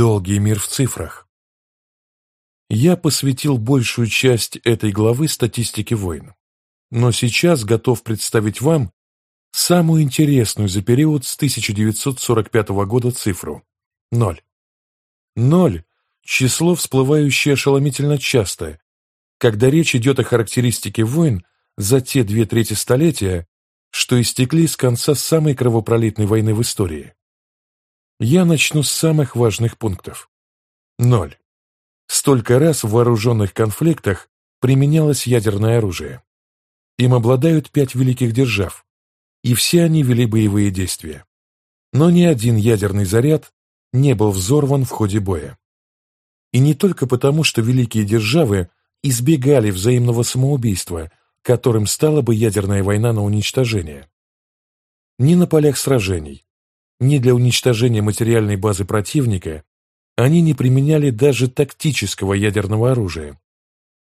Долгий мир в цифрах. Я посвятил большую часть этой главы статистике войн, но сейчас готов представить вам самую интересную за период с 1945 года цифру – ноль. Ноль – число, всплывающее ошеломительно часто, когда речь идет о характеристике войн за те две трети столетия, что истекли с конца самой кровопролитной войны в истории. Я начну с самых важных пунктов. Ноль. Столько раз в вооруженных конфликтах применялось ядерное оружие. Им обладают пять великих держав, и все они вели боевые действия. Но ни один ядерный заряд не был взорван в ходе боя. И не только потому, что великие державы избегали взаимного самоубийства, которым стала бы ядерная война на уничтожение. Ни на полях сражений, ни для уничтожения материальной базы противника они не применяли даже тактического ядерного оружия,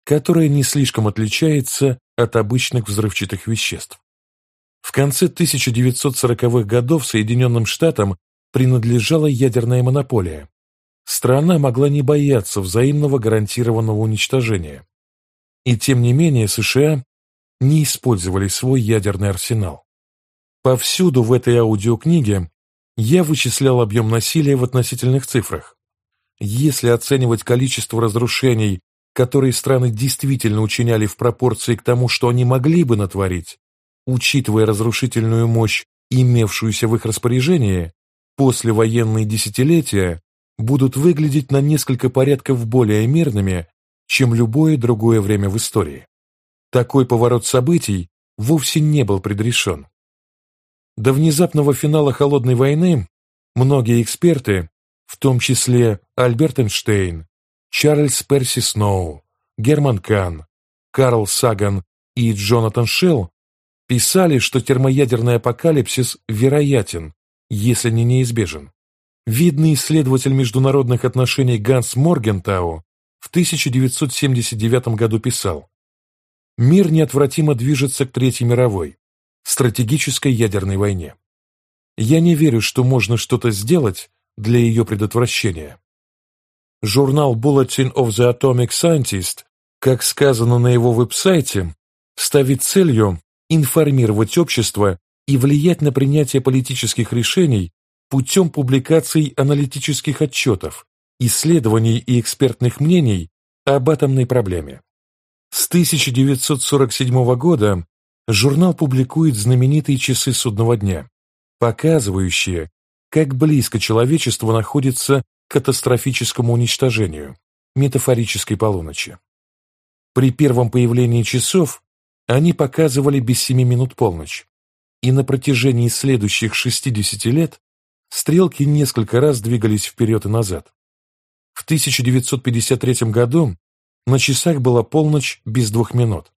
которое не слишком отличается от обычных взрывчатых веществ. В конце 1940-х годов Соединенным Штатам принадлежала ядерная монополия. Страна могла не бояться взаимного гарантированного уничтожения. И тем не менее США не использовали свой ядерный арсенал. Повсюду в этой аудиокниге я вычислял объем насилия в относительных цифрах. Если оценивать количество разрушений, которые страны действительно учиняли в пропорции к тому, что они могли бы натворить, учитывая разрушительную мощь, имевшуюся в их распоряжении, послевоенные десятилетия будут выглядеть на несколько порядков более мирными, чем любое другое время в истории. Такой поворот событий вовсе не был предрешен. До внезапного финала Холодной войны многие эксперты, в том числе Альберт Эйнштейн, Чарльз Перси Сноу, Герман Кан, Карл Саган и Джонатан Шелл, писали, что термоядерный апокалипсис вероятен, если не неизбежен. Видный исследователь международных отношений Ганс Моргентау в 1979 году писал «Мир неотвратимо движется к Третьей мировой, стратегической ядерной войне. Я не верю, что можно что-то сделать для ее предотвращения. Журнал Bulletin of the Atomic Scientist, как сказано на его веб-сайте, ставит целью информировать общество и влиять на принятие политических решений путем публикаций аналитических отчетов, исследований и экспертных мнений об атомной проблеме. С 1947 года журнал публикует знаменитые часы судного дня, показывающие, как близко человечество находится к катастрофическому уничтожению, метафорической полуночи. При первом появлении часов они показывали без семи минут полночь, и на протяжении следующих 60 лет стрелки несколько раз двигались вперед и назад. В 1953 году на часах была полночь без двух минут,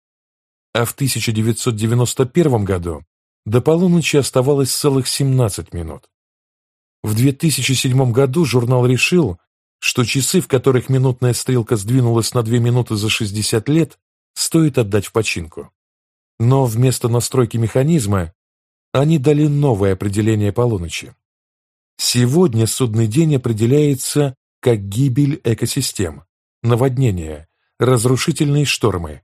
а в 1991 году до полуночи оставалось целых 17 минут. В 2007 году журнал решил, что часы, в которых минутная стрелка сдвинулась на 2 минуты за 60 лет, стоит отдать в починку. Но вместо настройки механизма они дали новое определение полуночи. Сегодня судный день определяется как гибель экосистем, наводнения, разрушительные штормы,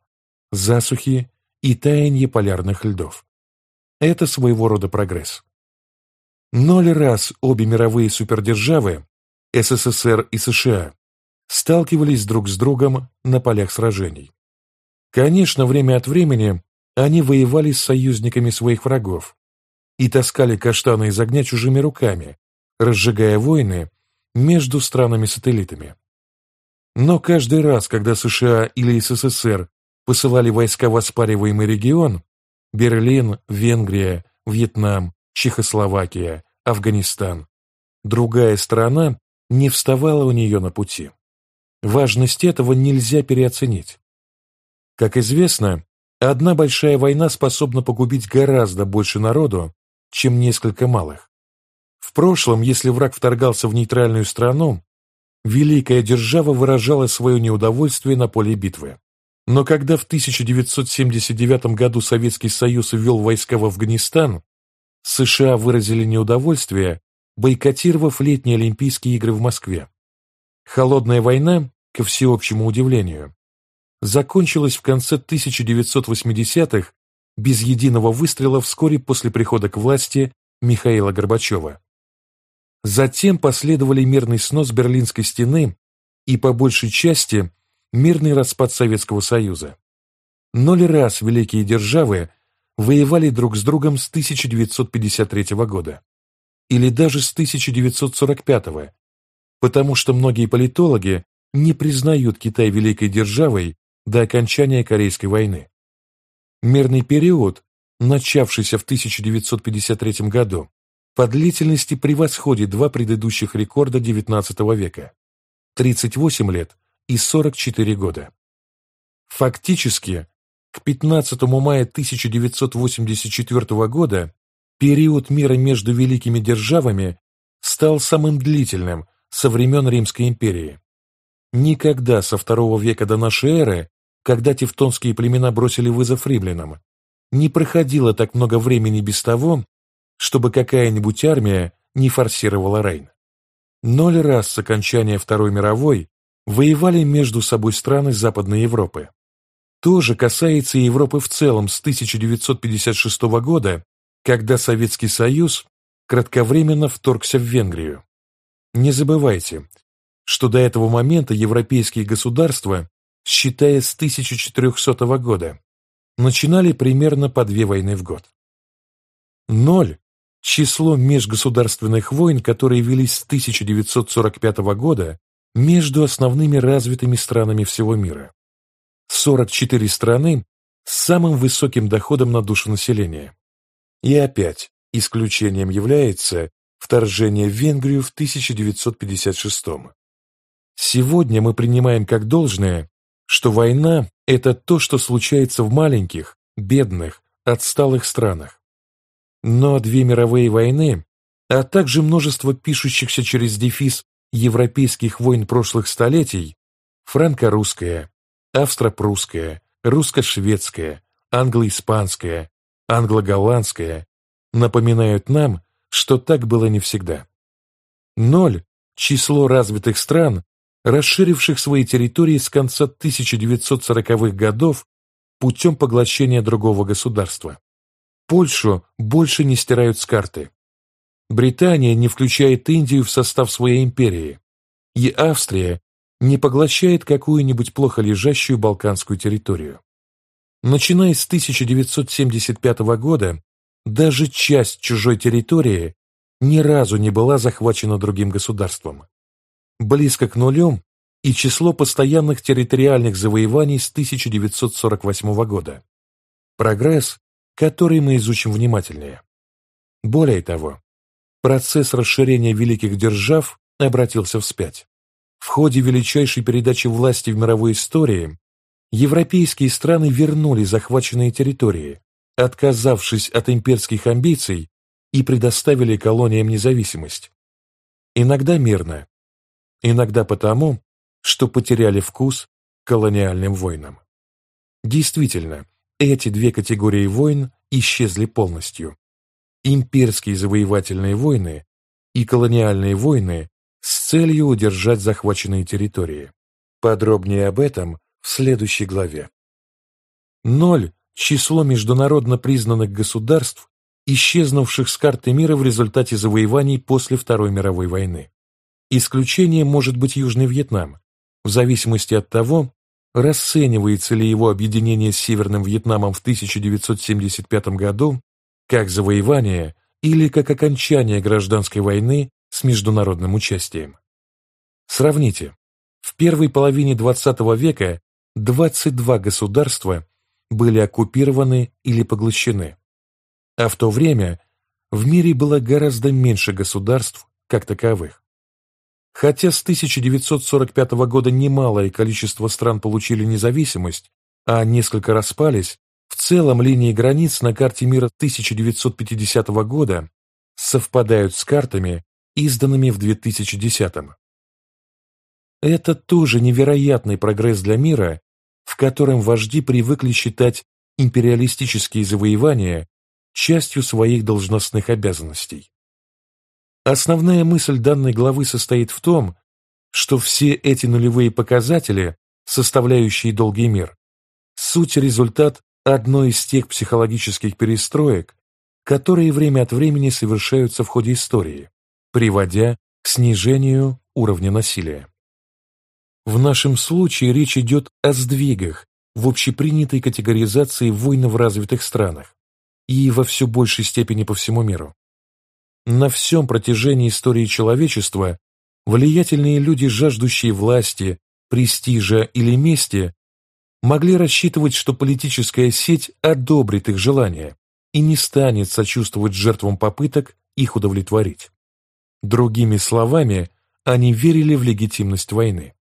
засухи и таяние полярных льдов. Это своего рода прогресс. Ноль раз обе мировые супердержавы, СССР и США, сталкивались друг с другом на полях сражений. Конечно, время от времени они воевали с союзниками своих врагов и таскали каштаны из огня чужими руками, разжигая войны между странами-сателлитами. Но каждый раз, когда США или СССР посылали войска в оспариваемый регион – Берлин, Венгрия, Вьетнам, Чехословакия, Афганистан. Другая страна не вставала у нее на пути. Важность этого нельзя переоценить. Как известно, одна большая война способна погубить гораздо больше народу, чем несколько малых. В прошлом, если враг вторгался в нейтральную страну, великая держава выражала свое неудовольствие на поле битвы. Но когда в 1979 году Советский Союз ввел войска в Афганистан, США выразили неудовольствие, бойкотировав летние Олимпийские игры в Москве. Холодная война, ко всеобщему удивлению, закончилась в конце 1980-х без единого выстрела вскоре после прихода к власти Михаила Горбачева. Затем последовали мирный снос Берлинской стены и, по большей части, мирный распад Советского Союза. Ноль раз великие державы воевали друг с другом с 1953 года или даже с 1945 потому что многие политологи не признают Китай великой державой до окончания Корейской войны. Мирный период, начавшийся в 1953 году, по длительности превосходит два предыдущих рекорда XIX века – 38 лет и 44 года. Фактически, к 15 мая 1984 года период мира между великими державами стал самым длительным со времен Римской империи. Никогда со второго века до нашей эры, когда тевтонские племена бросили вызов римлянам, не проходило так много времени без того, чтобы какая-нибудь армия не форсировала Рейн. Ноль раз с окончания Второй мировой воевали между собой страны Западной Европы. То же касается и Европы в целом с 1956 года, когда Советский Союз кратковременно вторгся в Венгрию. Не забывайте, что до этого момента европейские государства, считая с 1400 года, начинали примерно по две войны в год. Ноль – число межгосударственных войн, которые велись с 1945 года между основными развитыми странами всего мира. 44 страны с самым высоким доходом на душу населения. И опять исключением является вторжение в Венгрию в 1956 -м. Сегодня мы принимаем как должное, что война – это то, что случается в маленьких, бедных, отсталых странах. Но две мировые войны, а также множество пишущихся через дефис европейских войн прошлых столетий – франко-русская, австро-прусская, русско-шведская, англо-испанская, англо-голландская – напоминают нам, что так было не всегда. Ноль – число развитых стран, расширивших свои территории с конца 1940-х годов путем поглощения другого государства. Польшу больше не стирают с карты. Британия не включает Индию в состав своей империи, и Австрия не поглощает какую-нибудь плохо лежащую балканскую территорию. Начиная с 1975 года, даже часть чужой территории ни разу не была захвачена другим государством близко к нулю и число постоянных территориальных завоеваний с 1948 года. Прогресс, который мы изучим внимательнее. Более того, процесс расширения великих держав обратился вспять. В ходе величайшей передачи власти в мировой истории европейские страны вернули захваченные территории, отказавшись от имперских амбиций и предоставили колониям независимость. Иногда мирно, Иногда потому, что потеряли вкус колониальным войнам. Действительно, эти две категории войн исчезли полностью. Имперские завоевательные войны и колониальные войны с целью удержать захваченные территории. Подробнее об этом в следующей главе. Ноль – число международно признанных государств, исчезнувших с карты мира в результате завоеваний после Второй мировой войны. Исключением может быть Южный Вьетнам, в зависимости от того, расценивается ли его объединение с Северным Вьетнамом в 1975 году как завоевание или как окончание гражданской войны с международным участием. Сравните, в первой половине XX века 22 государства были оккупированы или поглощены, а в то время в мире было гораздо меньше государств как таковых. Хотя с 1945 года немалое количество стран получили независимость, а несколько распались, в целом линии границ на карте мира 1950 года совпадают с картами, изданными в 2010. Это тоже невероятный прогресс для мира, в котором вожди привыкли считать империалистические завоевания частью своих должностных обязанностей. Основная мысль данной главы состоит в том, что все эти нулевые показатели, составляющие долгий мир, суть результат одной из тех психологических перестроек, которые время от времени совершаются в ходе истории, приводя к снижению уровня насилия. В нашем случае речь идет о сдвигах в общепринятой категоризации войн в развитых странах и во все большей степени по всему миру. На всем протяжении истории человечества влиятельные люди, жаждущие власти, престижа или мести, могли рассчитывать, что политическая сеть одобрит их желания и не станет сочувствовать жертвам попыток их удовлетворить. Другими словами, они верили в легитимность войны.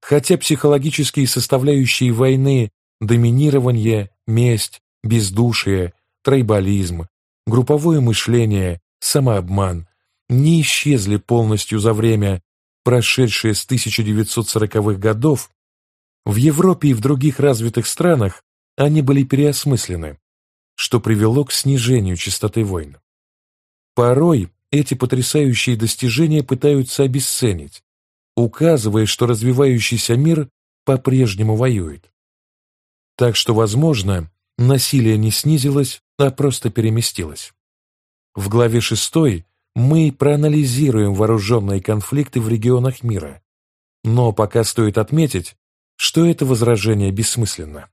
Хотя психологические составляющие войны – доминирование, месть, бездушие, трайбализм, групповое мышление, самообман – не исчезли полностью за время, прошедшее с 1940-х годов, в Европе и в других развитых странах они были переосмыслены, что привело к снижению частоты войн. Порой эти потрясающие достижения пытаются обесценить, указывая, что развивающийся мир по-прежнему воюет. Так что, возможно, насилие не снизилось, а просто переместилось. В главе 6 мы проанализируем вооруженные конфликты в регионах мира, но пока стоит отметить, что это возражение бессмысленно.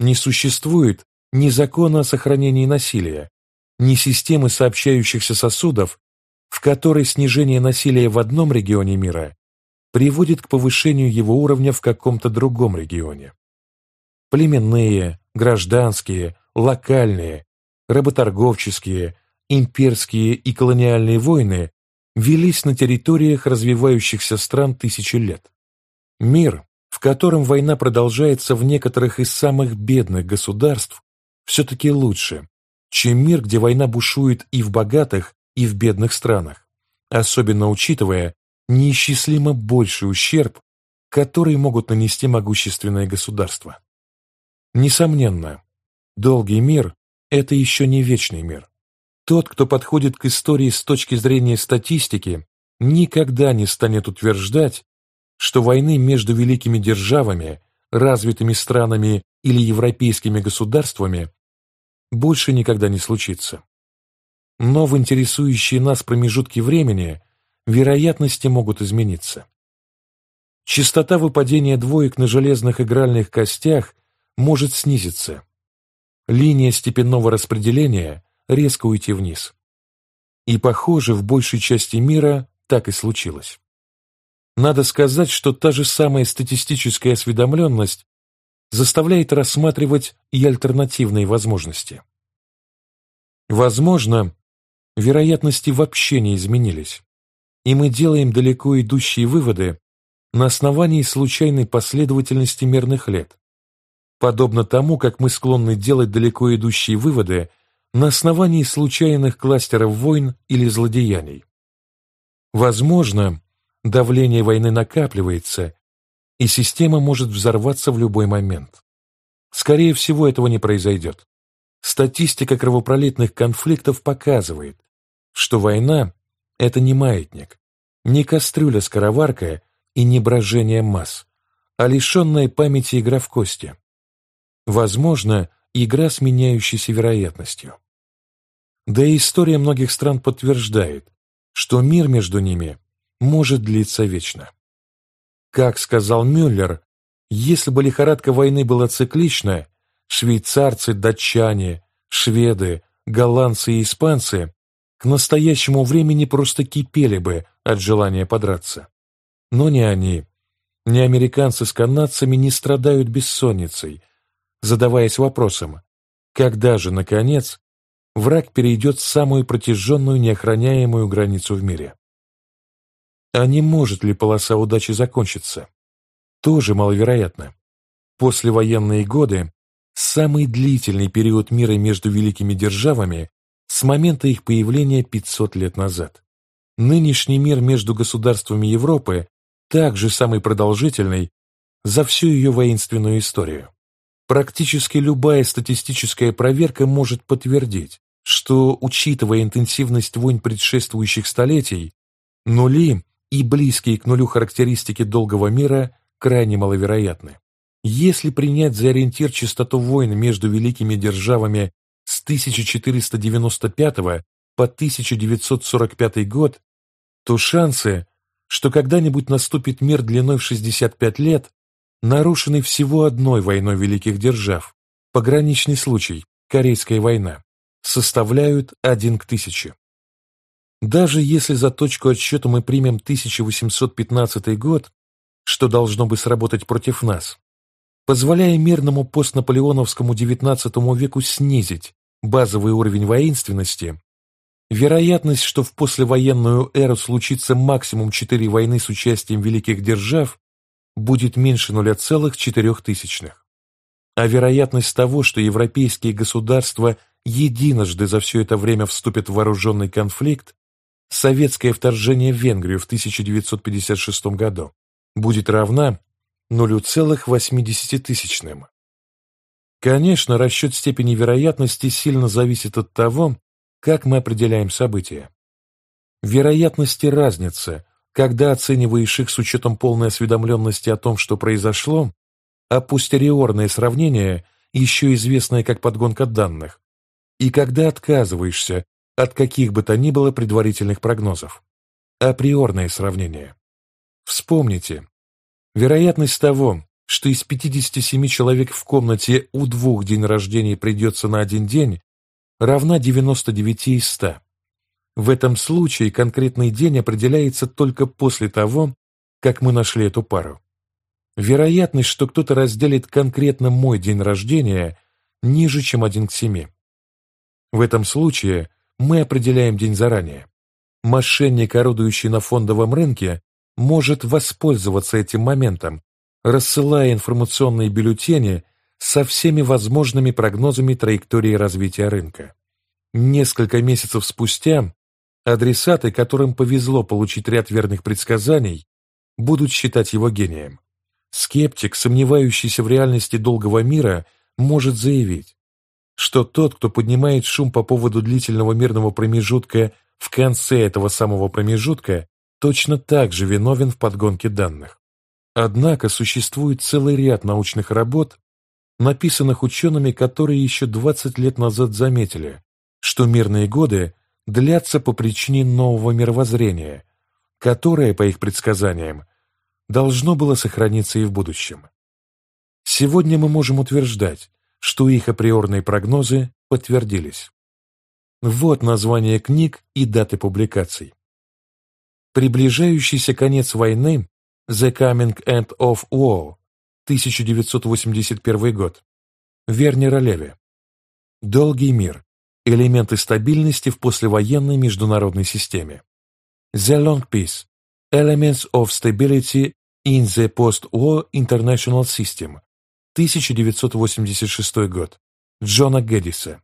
Не существует ни закона о сохранении насилия, ни системы сообщающихся сосудов, в которой снижение насилия в одном регионе мира приводит к повышению его уровня в каком-то другом регионе. Племенные, гражданские, локальные, работорговческие, имперские и колониальные войны велись на территориях развивающихся стран тысячи лет. Мир, в котором война продолжается в некоторых из самых бедных государств, все-таки лучше, чем мир, где война бушует и в богатых, и в бедных странах, особенно учитывая неисчислимо больший ущерб, который могут нанести могущественные государства. Несомненно, долгий мир – это еще не вечный мир. Тот, кто подходит к истории с точки зрения статистики, никогда не станет утверждать, что войны между великими державами, развитыми странами или европейскими государствами больше никогда не случится. Но в интересующие нас промежутки времени вероятности могут измениться. Частота выпадения двоек на железных игральных костях может снизиться. Линия степенного распределения резко уйти вниз. И, похоже, в большей части мира так и случилось. Надо сказать, что та же самая статистическая осведомленность заставляет рассматривать и альтернативные возможности. Возможно, вероятности вообще не изменились, и мы делаем далеко идущие выводы на основании случайной последовательности мерных лет, подобно тому, как мы склонны делать далеко идущие выводы на основании случайных кластеров войн или злодеяний. Возможно, давление войны накапливается, и система может взорваться в любой момент. Скорее всего, этого не произойдет. Статистика кровопролитных конфликтов показывает, что война – это не маятник, не кастрюля-скороварка и не брожение масс, а лишенная памяти игра в кости. Возможно, игра с меняющейся вероятностью. Да и история многих стран подтверждает, что мир между ними может длиться вечно. Как сказал Мюллер, если бы лихорадка войны была циклична, швейцарцы, датчане, шведы, голландцы и испанцы к настоящему времени просто кипели бы от желания подраться. Но ни они, ни американцы с канадцами не страдают бессонницей, задаваясь вопросом, когда же, наконец, враг перейдет самую протяженную неохраняемую границу в мире. А не может ли полоса удачи закончиться? Тоже маловероятно. Послевоенные годы – самый длительный период мира между великими державами с момента их появления 500 лет назад. Нынешний мир между государствами Европы также самый продолжительный за всю ее воинственную историю. Практически любая статистическая проверка может подтвердить, что, учитывая интенсивность войн предшествующих столетий, нули и близкие к нулю характеристики долгого мира крайне маловероятны. Если принять за ориентир частоту войн между великими державами с 1495 по 1945 год, то шансы, что когда-нибудь наступит мир длиной в 65 лет, нарушены всего одной войной великих держав, пограничный случай, Корейская война, составляют один к тысяче. Даже если за точку отсчета мы примем 1815 год, что должно бы сработать против нас, позволяя мирному постнаполеоновскому XIX веку снизить базовый уровень воинственности, вероятность, что в послевоенную эру случится максимум четыре войны с участием великих держав, будет меньше 0,4. А вероятность того, что европейские государства единожды за все это время вступят в вооруженный конфликт, советское вторжение в Венгрию в 1956 году, будет равна 0,80. Конечно, расчет степени вероятности сильно зависит от того, как мы определяем события. Вероятности разница, когда оцениваешь их с учетом полной осведомленности о том, что произошло, а постериорное сравнение, еще известное как подгонка данных, и когда отказываешься от каких бы то ни было предварительных прогнозов. Априорное сравнение. Вспомните, вероятность того, что из 57 человек в комнате у двух день рождения придется на один день, равна 99 из 100. В этом случае конкретный день определяется только после того, как мы нашли эту пару. Вероятность, что кто-то разделит конкретно мой день рождения, ниже, чем 1 к 7. В этом случае мы определяем день заранее. Мошенник, орудующий на фондовом рынке, может воспользоваться этим моментом, рассылая информационные бюллетени со всеми возможными прогнозами траектории развития рынка. Несколько месяцев спустя адресаты, которым повезло получить ряд верных предсказаний, будут считать его гением. Скептик, сомневающийся в реальности долгого мира, может заявить, что тот, кто поднимает шум по поводу длительного мирного промежутка в конце этого самого промежутка, точно так же виновен в подгонке данных. Однако существует целый ряд научных работ, написанных учеными, которые еще 20 лет назад заметили, что мирные годы длятся по причине нового мировоззрения, которое, по их предсказаниям, должно было сохраниться и в будущем. Сегодня мы можем утверждать, что их априорные прогнозы подтвердились. Вот название книг и даты публикаций. Приближающийся конец войны The Coming End of War 1981 год. Вернера Леви. Долгий мир. Элементы стабильности в послевоенной международной системе. The Long Peace. Elements of Stability in the Post-War International System. 1986 год. Джона Гэддиса.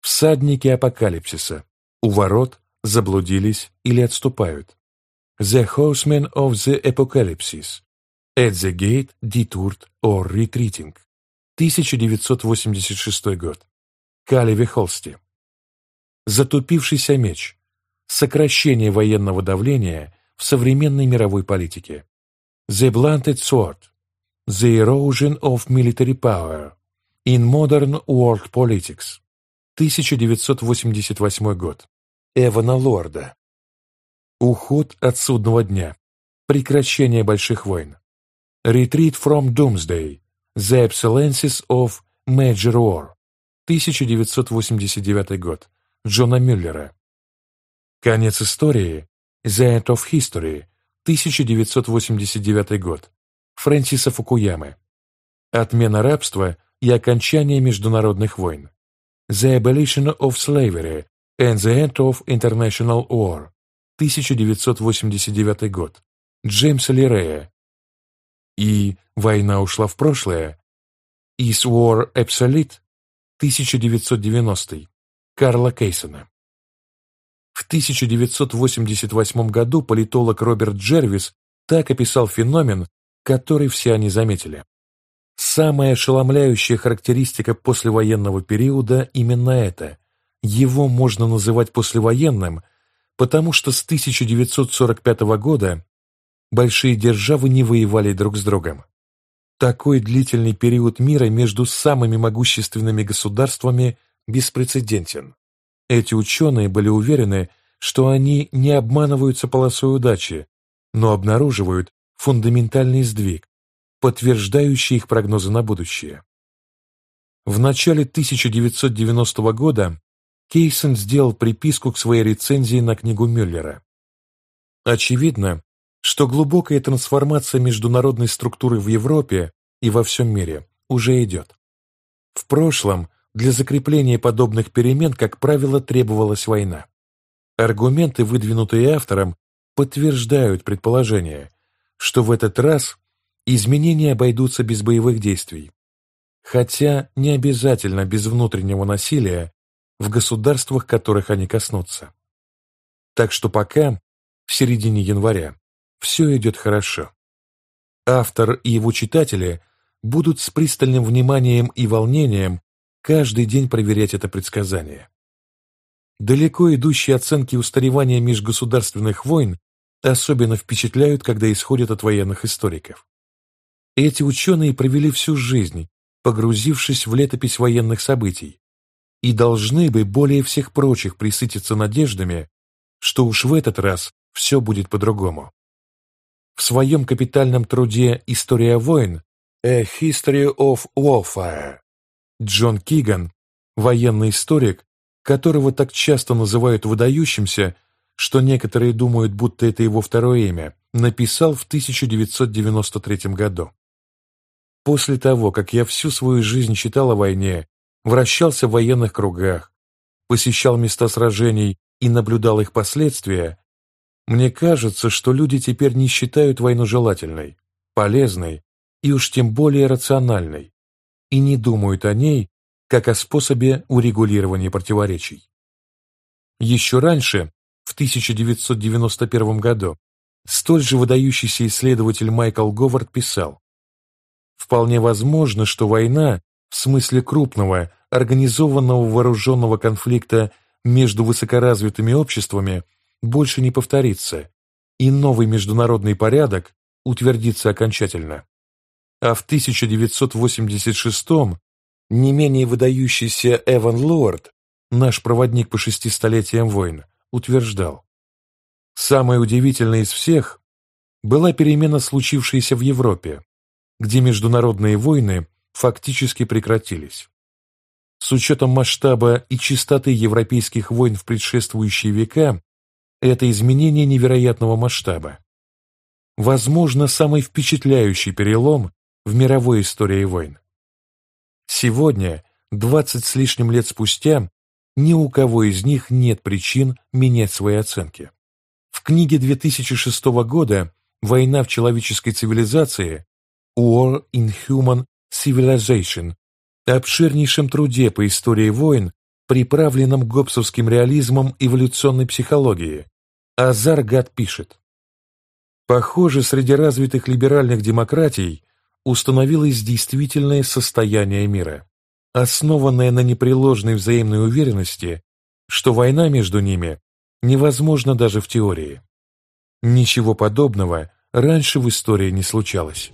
Всадники апокалипсиса. У ворот заблудились или отступают. The Horsemen of the Apocalypse. At the Gate, Detoured or Retreating. 1986 год. Калеви Холсти. Затупившийся меч. Сокращение военного давления в современной мировой политике. The Blunted Sword. The Erosion of Military Power in Modern World Politics. 1988 год. Эвана Лорда. Уход от судного дня. Прекращение больших войн. Retreat from Doomsday. The Excellences of Major War. 1989 год. Джона Мюллера. Конец истории. The End of History. 1989 год. Фрэнсиса Фукуямы. Отмена рабства и окончание международных войн. The Abolition of Slavery and the End of International War. 1989 год. Джеймса Лирея. И «Война ушла в прошлое» «Is War Obsolete» 1990 Карла Кейсона. В 1988 году политолог Роберт Джервис так описал феномен, который все они заметили. Самая ошеломляющая характеристика послевоенного периода именно это. Его можно называть послевоенным, потому что с 1945 года большие державы не воевали друг с другом. Такой длительный период мира между самыми могущественными государствами беспрецедентен. Эти ученые были уверены, что они не обманываются полосой удачи, но обнаруживают фундаментальный сдвиг, подтверждающий их прогнозы на будущее. В начале 1990 года Кейсон сделал приписку к своей рецензии на книгу Мюллера. Очевидно, что глубокая трансформация международной структуры в Европе и во всем мире уже идет. В прошлом для закрепления подобных перемен, как правило, требовалась война. Аргументы, выдвинутые автором, подтверждают предположение, что в этот раз изменения обойдутся без боевых действий, хотя не обязательно без внутреннего насилия в государствах, которых они коснутся. Так что пока, в середине января, все идет хорошо. Автор и его читатели будут с пристальным вниманием и волнением каждый день проверять это предсказание. Далеко идущие оценки устаревания межгосударственных войн особенно впечатляют, когда исходят от военных историков. Эти ученые провели всю жизнь, погрузившись в летопись военных событий, и должны бы более всех прочих присытиться надеждами, что уж в этот раз все будет по-другому. В своем капитальном труде «История войн» «A History of Warfare» Джон Киган, военный историк, которого так часто называют выдающимся, что некоторые думают, будто это его второе имя, написал в 1993 году. После того, как я всю свою жизнь читал о войне, вращался в военных кругах, посещал места сражений и наблюдал их последствия, мне кажется, что люди теперь не считают войну желательной, полезной и уж тем более рациональной, и не думают о ней как о способе урегулирования противоречий. Еще раньше, в 1991 году, столь же выдающийся исследователь Майкл Говард писал, «Вполне возможно, что война, в смысле крупного, организованного вооруженного конфликта между высокоразвитыми обществами – больше не повторится, и новый международный порядок утвердится окончательно. А в 1986-м не менее выдающийся Эван Лорд, наш проводник по шести столетиям войн, утверждал, «Самое удивительное из всех была перемена, случившаяся в Европе, где международные войны фактически прекратились. С учетом масштаба и частоты европейских войн в предшествующие века, это изменение невероятного масштаба. Возможно, самый впечатляющий перелом в мировой истории войн. Сегодня, 20 с лишним лет спустя, ни у кого из них нет причин менять свои оценки. В книге 2006 года «Война в человеческой цивилизации» War in Human Civilization, обширнейшем труде по истории войн, приправленном гоббсовским реализмом эволюционной психологии, Азаргат пишет. Похоже, среди развитых либеральных демократий установилось действительное состояние мира, основанное на непреложной взаимной уверенности, что война между ними невозможна даже в теории. Ничего подобного раньше в истории не случалось.